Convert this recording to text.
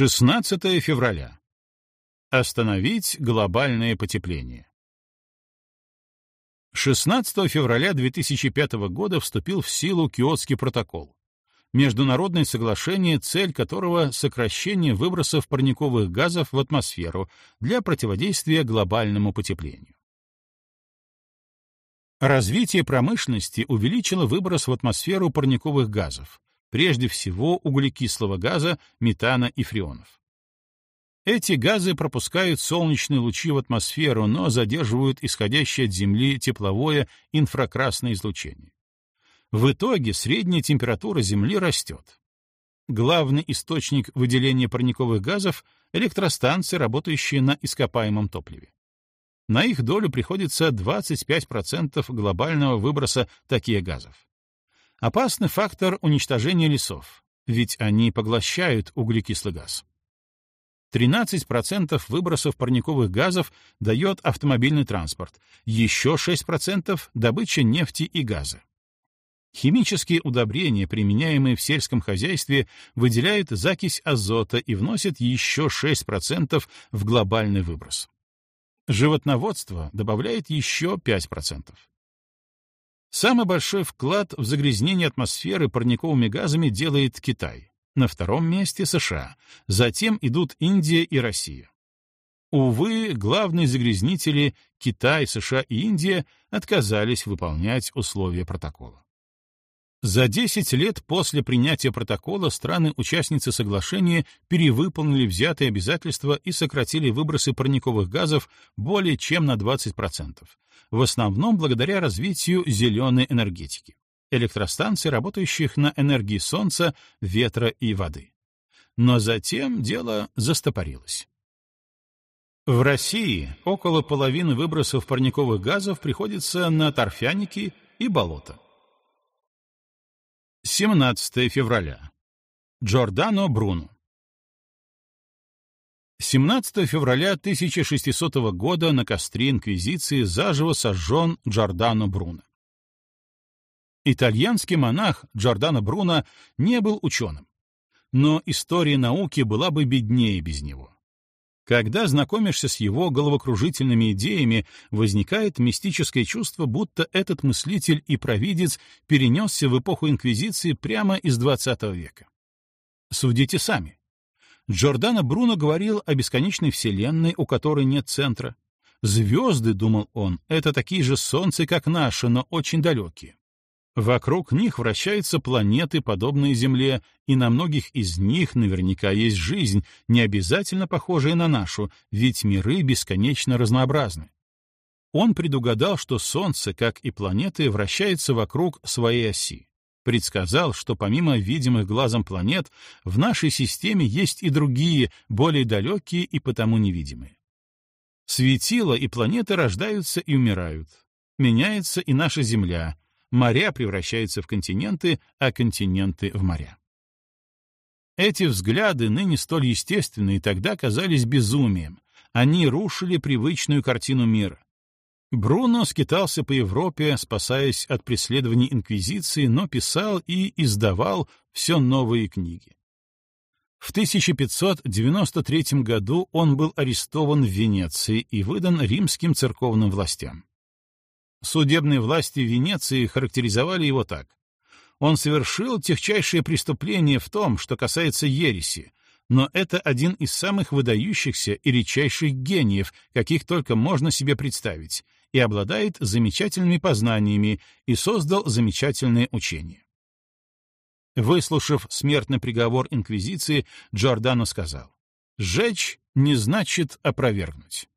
16 февраля. Остановить глобальное потепление. 16 февраля 2005 года вступил в силу Киотский протокол, международное соглашение, цель которого — сокращение выбросов парниковых газов в атмосферу для противодействия глобальному потеплению. Развитие промышленности увеличило выброс в атмосферу парниковых газов, прежде всего углекислого газа, метана и фреонов. Эти газы пропускают солнечные лучи в атмосферу, но задерживают исходящее от Земли тепловое инфракрасное излучение. В итоге средняя температура Земли растет. Главный источник выделения парниковых газов — электростанции, работающие на ископаемом топливе. На их долю приходится 25% глобального выброса таких газов. Опасный фактор уничтожения лесов, ведь они поглощают углекислый газ. 13% выбросов парниковых газов дает автомобильный транспорт, еще 6% — добыча нефти и газа. Химические удобрения, применяемые в сельском хозяйстве, выделяют закись азота и вносят еще 6% в глобальный выброс. Животноводство добавляет еще 5%. Самый большой вклад в загрязнение атмосферы парниковыми газами делает Китай. На втором месте США. Затем идут Индия и Россия. Увы, главные загрязнители Китай, США и Индия отказались выполнять условия протокола. За 10 лет после принятия протокола страны-участницы соглашения перевыполнили взятые обязательства и сократили выбросы парниковых газов более чем на 20%, в основном благодаря развитию зеленой энергетики, электростанций, работающих на энергии солнца, ветра и воды. Но затем дело застопорилось. В России около половины выбросов парниковых газов приходится на торфяники и болота. 17 февраля. Джордано Бруно. 17 февраля 1600 года на костре Инквизиции заживо сожжен Джордано Бруно. Итальянский монах Джордано Бруно не был ученым, но история науки была бы беднее без него. Когда знакомишься с его головокружительными идеями, возникает мистическое чувство, будто этот мыслитель и провидец перенесся в эпоху Инквизиции прямо из XX века. Судите сами. Джордано Бруно говорил о бесконечной вселенной, у которой нет центра. Звезды, думал он, это такие же солнца, как наши, но очень далекие. Вокруг них вращаются планеты, подобные Земле, и на многих из них наверняка есть жизнь, не обязательно похожая на нашу, ведь миры бесконечно разнообразны. Он предугадал, что Солнце, как и планеты, вращается вокруг своей оси. Предсказал, что помимо видимых глазом планет, в нашей системе есть и другие, более далекие и потому невидимые. Светила и планеты рождаются и умирают. Меняется и наша Земля — моря превращаются в континенты, а континенты — в моря. Эти взгляды, ныне столь естественные, тогда казались безумием. Они рушили привычную картину мира. Бруно скитался по Европе, спасаясь от преследований Инквизиции, но писал и издавал все новые книги. В 1593 году он был арестован в Венеции и выдан римским церковным властям. Судебные власти Венеции характеризовали его так. Он совершил техчайшее преступление в том, что касается ереси, но это один из самых выдающихся и редчайших гениев, каких только можно себе представить, и обладает замечательными познаниями и создал замечательные учения. Выслушав смертный приговор Инквизиции, Джордано сказал, «Сжечь не значит опровергнуть».